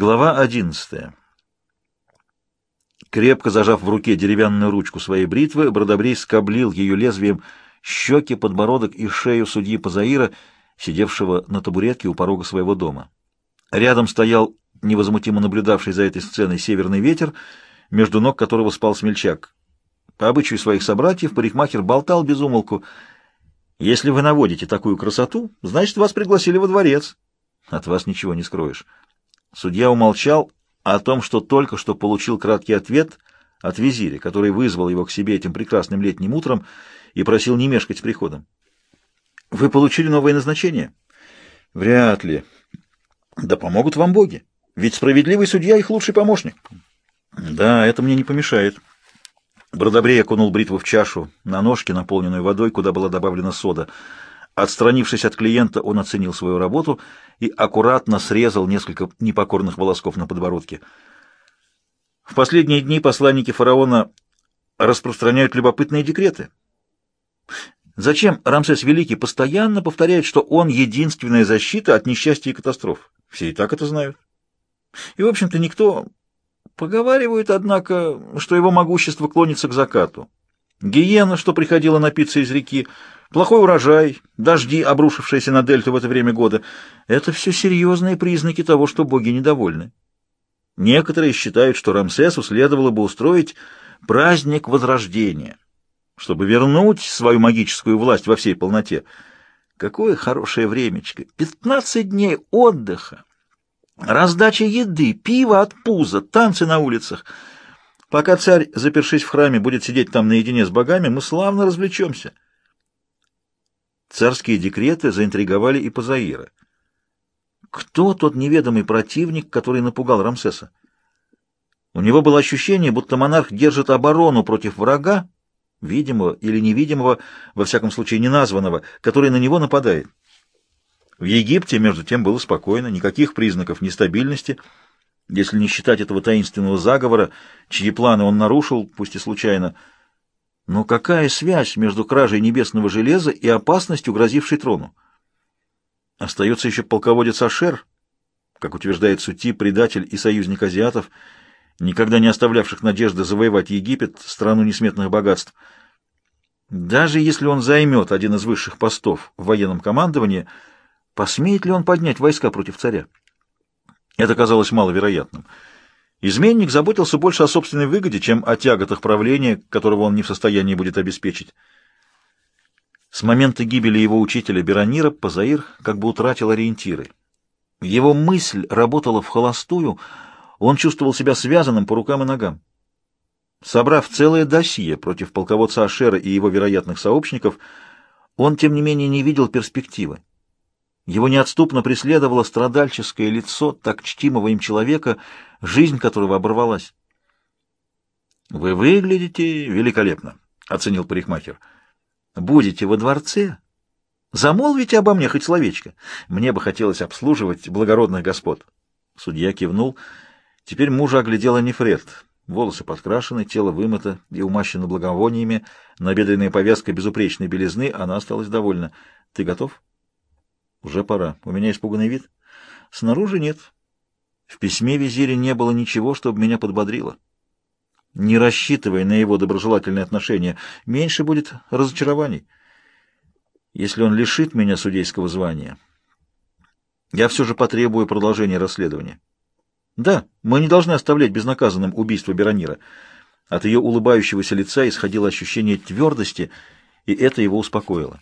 Глава одиннадцатая. Крепко зажав в руке деревянную ручку своей бритвы, Бродобрей скоблил ее лезвием щеки, подбородок и шею судьи Пазаира, сидевшего на табуретке у порога своего дома. Рядом стоял невозмутимо наблюдавший за этой сценой северный ветер, между ног которого спал смельчак. По обычаю своих собратьев парикмахер болтал без умолку. «Если вы наводите такую красоту, значит, вас пригласили во дворец. От вас ничего не скроешь». Судья умолчал о том, что только что получил краткий ответ от визиря, который вызвал его к себе этим прекрасным летним утром и просил не мешкать с приходом. «Вы получили новое назначение?» «Вряд ли. Да помогут вам боги. Ведь справедливый судья их лучший помощник». «Да, это мне не помешает». Бродобрей окунул бритву в чашу на ножке, наполненную водой, куда была добавлена сода. Отстранившись от клиента, он оценил свою работу и аккуратно срезал несколько непокорных волосков на подбородке. В последние дни посланники фараона распространяют любопытные декреты. Зачем Рамсес Великий постоянно повторяет, что он единственная защита от несчастья и катастроф? Все и так это знают. И, в общем-то, никто... Поговаривают, однако, что его могущество клонится к закату. Гиена, что приходила напиться из реки, плохой урожай, дожди, обрушившиеся на дельту в это время года — это все серьезные признаки того, что боги недовольны. Некоторые считают, что Рамсесу следовало бы устроить праздник Возрождения, чтобы вернуть свою магическую власть во всей полноте. Какое хорошее времечко! Пятнадцать дней отдыха! Раздача еды, пива от пуза, танцы на улицах. Пока царь, запершись в храме, будет сидеть там наедине с богами, мы славно развлечемся. Царские декреты заинтриговали и Пазаира. Кто тот неведомый противник, который напугал Рамсеса? У него было ощущение, будто монарх держит оборону против врага, видимого или невидимого, во всяком случае неназванного, который на него нападает. В Египте, между тем, было спокойно, никаких признаков нестабильности, если не считать этого таинственного заговора, чьи планы он нарушил, пусть и случайно. Но какая связь между кражей небесного железа и опасностью, грозившей трону? Остается еще полководец Ашер, как утверждает Сути, предатель и союзник азиатов, никогда не оставлявших надежды завоевать Египет, страну несметных богатств. Даже если он займет один из высших постов в военном командовании – Посмеет ли он поднять войска против царя? Это казалось маловероятным. Изменник заботился больше о собственной выгоде, чем о тяготах правления, которого он не в состоянии будет обеспечить. С момента гибели его учителя Беронира Пазаир как бы утратил ориентиры. Его мысль работала в холостую, он чувствовал себя связанным по рукам и ногам. Собрав целое досье против полководца Ашера и его вероятных сообщников, он, тем не менее, не видел перспективы. Его неотступно преследовало страдальческое лицо так чтимого им человека, жизнь которого оборвалась. «Вы выглядите великолепно», — оценил парикмахер. «Будете во дворце? Замолвите обо мне хоть словечко. Мне бы хотелось обслуживать благородных господ». Судья кивнул. Теперь мужа оглядела Нефред. Волосы подкрашены, тело вымыто и умащено благовониями, набедренная повязка безупречной белизны, она осталась довольна. «Ты готов?» Уже пора. У меня испуганный вид. Снаружи нет. В письме визиря не было ничего, чтобы меня подбодрило. Не рассчитывая на его доброжелательное отношение, меньше будет разочарований. Если он лишит меня судейского звания, я все же потребую продолжения расследования. Да, мы не должны оставлять безнаказанным убийство Беронира. От ее улыбающегося лица исходило ощущение твердости, и это его успокоило.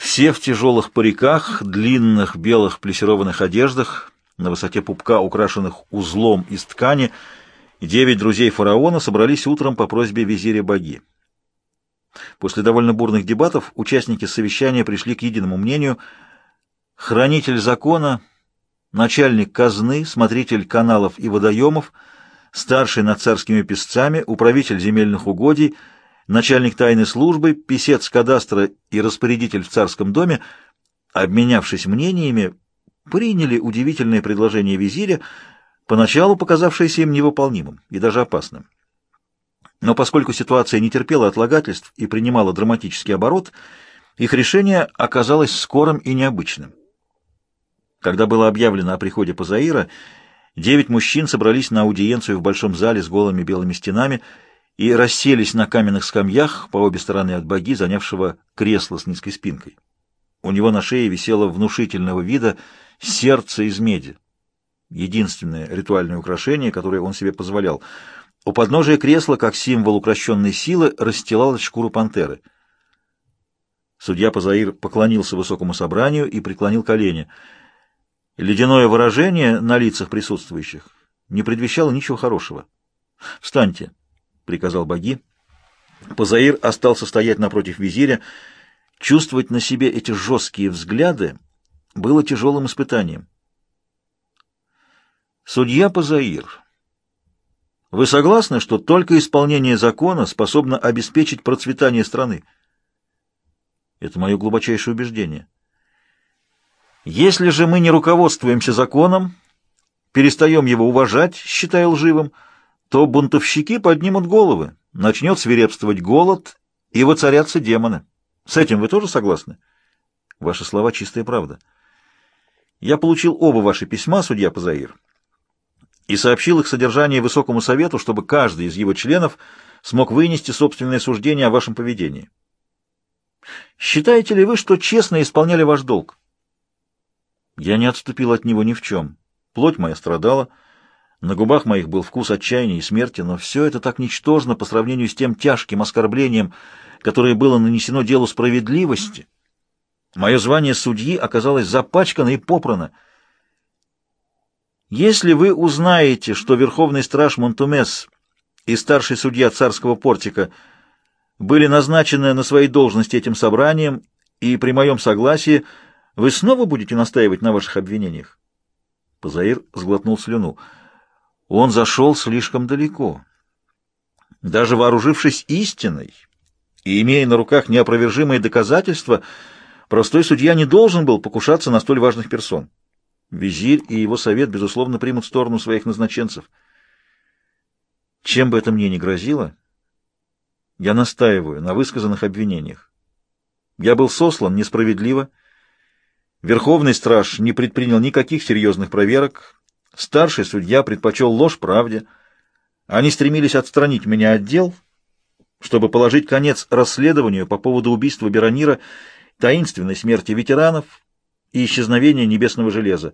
Все в тяжелых париках, длинных белых плессированных одеждах, на высоте пупка, украшенных узлом из ткани, девять друзей фараона собрались утром по просьбе визиря Баги. После довольно бурных дебатов участники совещания пришли к единому мнению. Хранитель закона, начальник казны, смотритель каналов и водоемов, старший над царскими песцами, управитель земельных угодий — начальник тайной службы, писец кадастра и распорядитель в царском доме, обменявшись мнениями, приняли удивительное предложение визиря, поначалу показавшееся им невыполнимым и даже опасным. Но поскольку ситуация не терпела отлагательств и принимала драматический оборот, их решение оказалось скорым и необычным. Когда было объявлено о приходе Пазаира, девять мужчин собрались на аудиенцию в большом зале с голыми белыми стенами и расселись на каменных скамьях по обе стороны от боги, занявшего кресло с низкой спинкой. У него на шее висело внушительного вида сердце из меди. Единственное ритуальное украшение, которое он себе позволял. У подножия кресла, как символ укращенной силы, расстилалась шкура пантеры. Судья Пазаир поклонился высокому собранию и преклонил колени. Ледяное выражение на лицах присутствующих не предвещало ничего хорошего. «Встаньте!» — приказал Баги. Пазаир остался стоять напротив визиря. Чувствовать на себе эти жесткие взгляды было тяжелым испытанием. «Судья Пазаир, вы согласны, что только исполнение закона способно обеспечить процветание страны?» Это мое глубочайшее убеждение. Если же мы не руководствуемся законом, перестаем его уважать, считая лживым, то бунтовщики поднимут головы, начнет свирепствовать голод и воцарятся демоны. С этим вы тоже согласны? Ваши слова — чистая правда. Я получил оба ваши письма, судья Пазаир, и сообщил их содержание Высокому Совету, чтобы каждый из его членов смог вынести собственное суждение о вашем поведении. Считаете ли вы, что честно исполняли ваш долг? Я не отступил от него ни в чем. Плоть моя страдала, на губах моих был вкус отчаяния и смерти, но все это так ничтожно по сравнению с тем тяжким оскорблением, которое было нанесено делу справедливости. Мое звание судьи оказалось запачкано и попрано. Если вы узнаете, что верховный страж Монтумес и старший судья царского портика были назначены на свои должности этим собранием, и при моем согласии вы снова будете настаивать на ваших обвинениях? Позаир сглотнул слюну. Он зашел слишком далеко. Даже вооружившись истиной и имея на руках неопровержимые доказательства, простой судья не должен был покушаться на столь важных персон. Визирь и его совет, безусловно, примут сторону своих назначенцев. Чем бы это мне ни грозило, я настаиваю на высказанных обвинениях. Я был сослан несправедливо. Верховный страж не предпринял никаких серьезных проверок. Старший судья предпочел ложь правде. Они стремились отстранить меня от дел, чтобы положить конец расследованию по поводу убийства Беронира, таинственной смерти ветеранов и исчезновения небесного железа.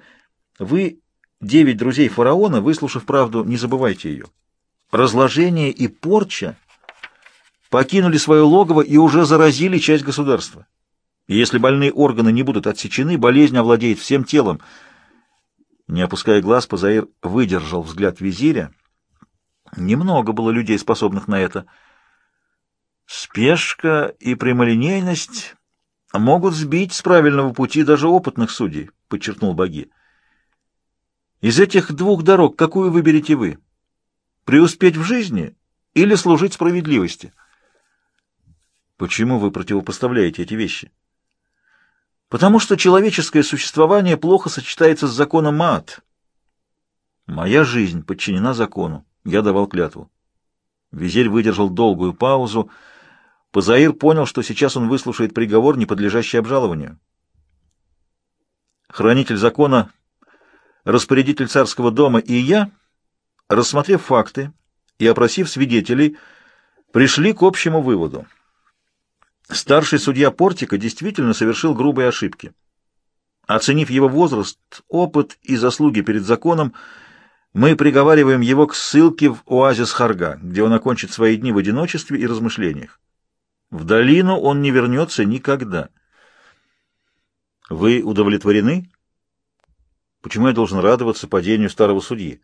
Вы, девять друзей фараона, выслушав правду, не забывайте ее. Разложение и порча покинули свое логово и уже заразили часть государства. И если больные органы не будут отсечены, болезнь овладеет всем телом. Не опуская глаз, Пазаир выдержал взгляд визиря. Немного было людей, способных на это. Спешка и прямолинейность могут сбить с правильного пути даже опытных судей, подчеркнул Баги. Из этих двух дорог какую выберете вы? Преуспеть в жизни или служить справедливости? Почему вы противопоставляете эти вещи? Потому что человеческое существование плохо сочетается с законом Маат. Моя жизнь подчинена закону. Я давал клятву. Визирь выдержал долгую паузу. Пазаир понял, что сейчас он выслушает приговор, не подлежащий обжалованию. Хранитель закона, распорядитель царского дома и я, рассмотрев факты и опросив свидетелей, пришли к общему выводу. Старший судья Портика действительно совершил грубые ошибки. Оценив его возраст, опыт и заслуги перед законом, мы приговариваем его к ссылке в оазис Харга, где он окончит свои дни в одиночестве и размышлениях. В долину он не вернется никогда. Вы удовлетворены? Почему я должен радоваться падению старого судьи?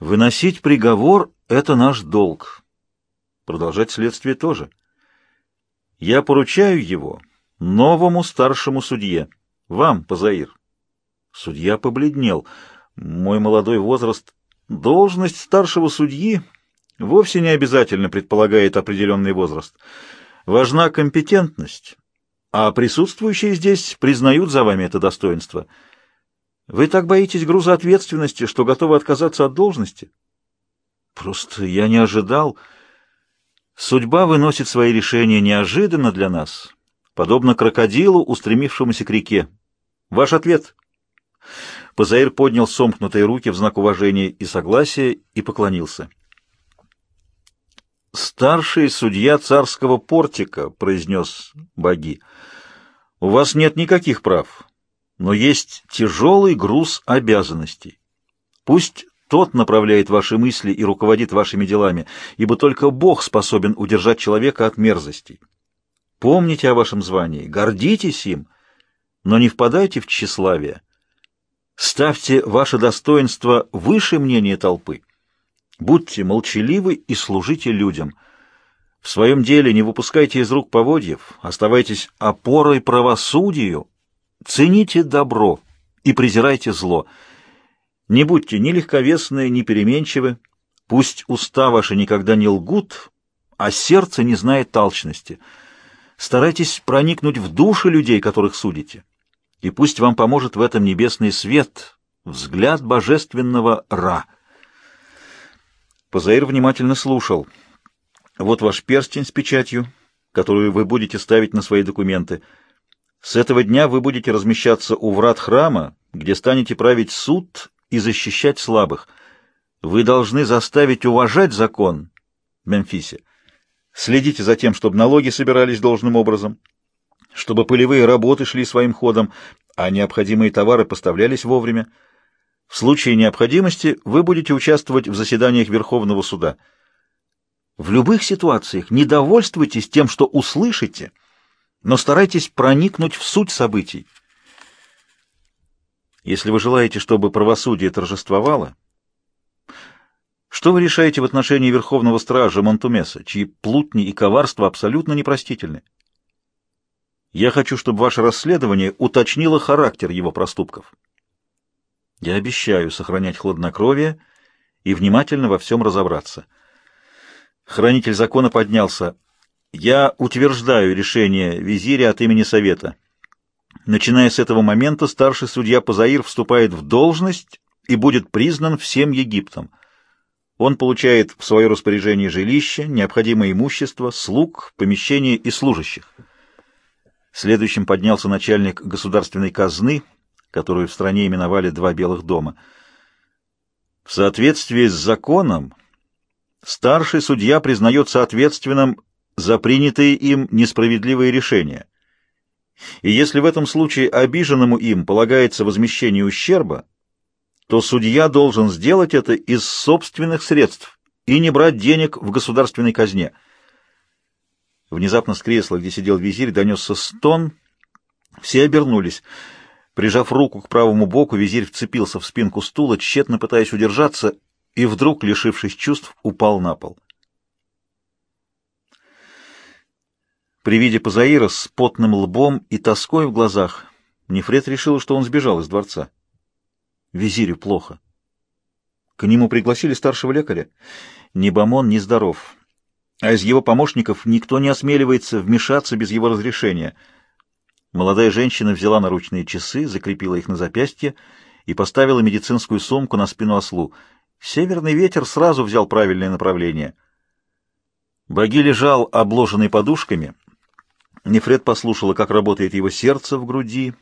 Выносить приговор — это наш долг. Продолжать следствие тоже. Я поручаю его новому старшему судье. Вам, Пазаир. Судья побледнел. Мой молодой возраст... Должность старшего судьи вовсе не обязательно предполагает определенный возраст. Важна компетентность, а присутствующие здесь признают за вами это достоинство. Вы так боитесь груза ответственности, что готовы отказаться от должности? Просто я не ожидал... Судьба выносит свои решения неожиданно для нас, подобно крокодилу, устремившемуся к реке. Ваш ответ? Позаир поднял сомкнутые руки в знак уважения и согласия и поклонился. «Старший судья царского портика», — произнес Баги, — «у вас нет никаких прав, но есть тяжелый груз обязанностей. Пусть тот направляет ваши мысли и руководит вашими делами, ибо только Бог способен удержать человека от мерзостей. Помните о вашем звании, гордитесь им, но не впадайте в тщеславие. Ставьте ваше достоинство выше мнения толпы. Будьте молчаливы и служите людям. В своем деле не выпускайте из рук поводьев, оставайтесь опорой правосудию, цените добро и презирайте зло. Не будьте ни легковесны, ни переменчивы, пусть уста ваши никогда не лгут, а сердце не знает толчности. Старайтесь проникнуть в души людей, которых судите и пусть вам поможет в этом небесный свет, взгляд божественного Ра. Позаир внимательно слушал. Вот ваш перстень с печатью, которую вы будете ставить на свои документы. С этого дня вы будете размещаться у врат храма, где станете править суд и защищать слабых. Вы должны заставить уважать закон Мемфисе. Следите за тем, чтобы налоги собирались должным образом чтобы полевые работы шли своим ходом, а необходимые товары поставлялись вовремя. В случае необходимости вы будете участвовать в заседаниях Верховного суда. В любых ситуациях не довольствуйтесь тем, что услышите, но старайтесь проникнуть в суть событий. Если вы желаете, чтобы правосудие торжествовало, что вы решаете в отношении Верховного Стража Монтумеса, чьи плутни и коварства абсолютно непростительны? Я хочу, чтобы ваше расследование уточнило характер его проступков. Я обещаю сохранять хладнокровие и внимательно во всем разобраться. Хранитель закона поднялся. Я утверждаю решение визиря от имени Совета. Начиная с этого момента старший судья Пазаир вступает в должность и будет признан всем Египтом. Он получает в свое распоряжение жилище, необходимое имущество, слуг, помещения и служащих. Следующим поднялся начальник государственной казны, которую в стране именовали «Два белых дома». В соответствии с законом старший судья признается ответственным за принятые им несправедливые решения. И если в этом случае обиженному им полагается возмещение ущерба, то судья должен сделать это из собственных средств и не брать денег в государственной казне – Внезапно с кресла, где сидел визирь, донесся стон. Все обернулись. Прижав руку к правому боку, визирь вцепился в спинку стула, тщетно пытаясь удержаться, и вдруг, лишившись чувств, упал на пол. При виде Пазаира с потным лбом и тоской в глазах Нефред решил, что он сбежал из дворца. Визирю плохо. К нему пригласили старшего лекаря. Ни Бамон, здоров а из его помощников никто не осмеливается вмешаться без его разрешения. Молодая женщина взяла наручные часы, закрепила их на запястье и поставила медицинскую сумку на спину ослу. Северный ветер сразу взял правильное направление. Боги лежал, обложенный подушками. Нефред послушала, как работает его сердце в груди,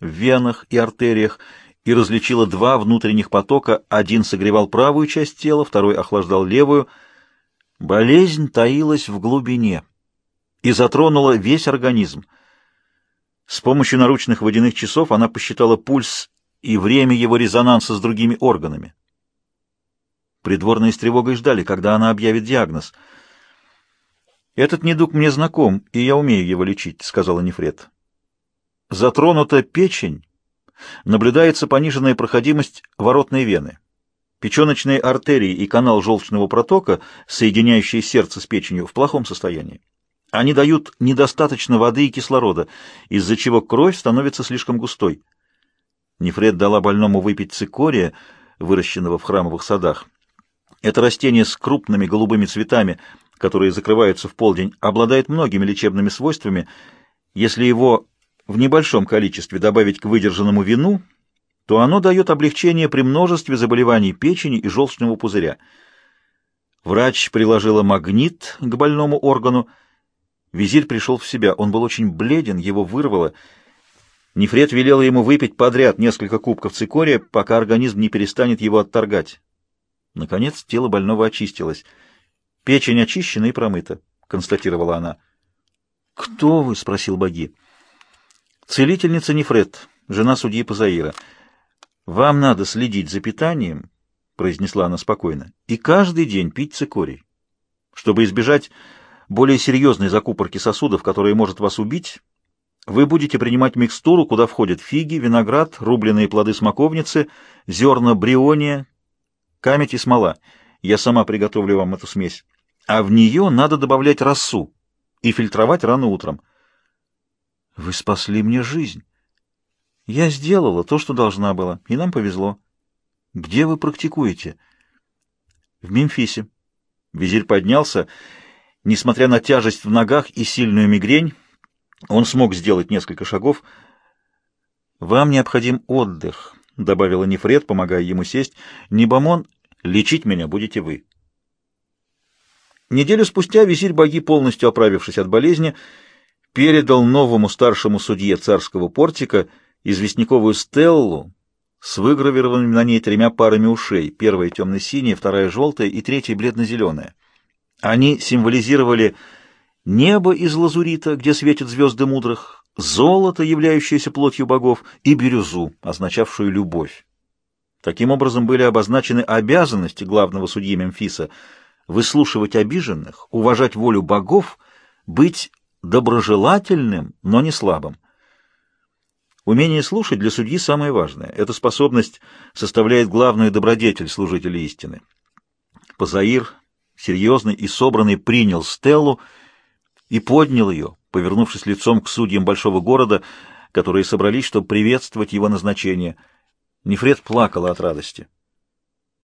в венах и артериях, и различила два внутренних потока. Один согревал правую часть тела, второй охлаждал левую — Болезнь таилась в глубине и затронула весь организм. С помощью наручных водяных часов она посчитала пульс и время его резонанса с другими органами. Придворные с тревогой ждали, когда она объявит диагноз. «Этот недуг мне знаком, и я умею его лечить», — сказала Нефред. «Затронута печень, наблюдается пониженная проходимость воротной вены». Печеночные артерии и канал желчного протока, соединяющие сердце с печенью, в плохом состоянии. Они дают недостаточно воды и кислорода, из-за чего кровь становится слишком густой. Нефред дала больному выпить цикория, выращенного в храмовых садах. Это растение с крупными голубыми цветами, которые закрываются в полдень, обладает многими лечебными свойствами. Если его в небольшом количестве добавить к выдержанному вину – то оно дает облегчение при множестве заболеваний печени и желчного пузыря. Врач приложила магнит к больному органу. Визирь пришел в себя. Он был очень бледен, его вырвало. Нефред велела ему выпить подряд несколько кубков цикория, пока организм не перестанет его отторгать. Наконец тело больного очистилось. «Печень очищена и промыта», — констатировала она. «Кто вы?» — спросил Баги. «Целительница Нефред, жена судьи Пазаира. Вам надо следить за питанием», — произнесла она спокойно, — «и каждый день пить цикорий. Чтобы избежать более серьезной закупорки сосудов, которая может вас убить, вы будете принимать микстуру, куда входят фиги, виноград, рубленые плоды смоковницы, зерна бриония, камедь и смола. Я сама приготовлю вам эту смесь. А в нее надо добавлять росу и фильтровать рано утром. Вы спасли мне жизнь. Я сделала то, что должна была, и нам повезло. Где вы практикуете? В Мемфисе. Визирь поднялся. Несмотря на тяжесть в ногах и сильную мигрень, он смог сделать несколько шагов. «Вам необходим отдых», — добавила Нефред, помогая ему сесть. «Небомон, лечить меня будете вы». Неделю спустя визирь Баги, полностью оправившись от болезни, передал новому старшему судье царского портика известняковую стеллу с выгравированными на ней тремя парами ушей, первая темно-синяя, вторая желтая и третья бледно-зеленая. Они символизировали небо из лазурита, где светят звезды мудрых, золото, являющееся плотью богов, и бирюзу, означавшую любовь. Таким образом были обозначены обязанности главного судьи Мемфиса выслушивать обиженных, уважать волю богов, быть доброжелательным, но не слабым. Умение слушать для судьи самое важное. Эта способность составляет главную добродетель служителя истины. Позаир, серьезный и собранный, принял Стеллу и поднял ее, повернувшись лицом к судьям большого города, которые собрались, чтобы приветствовать его назначение. Нефред плакала от радости.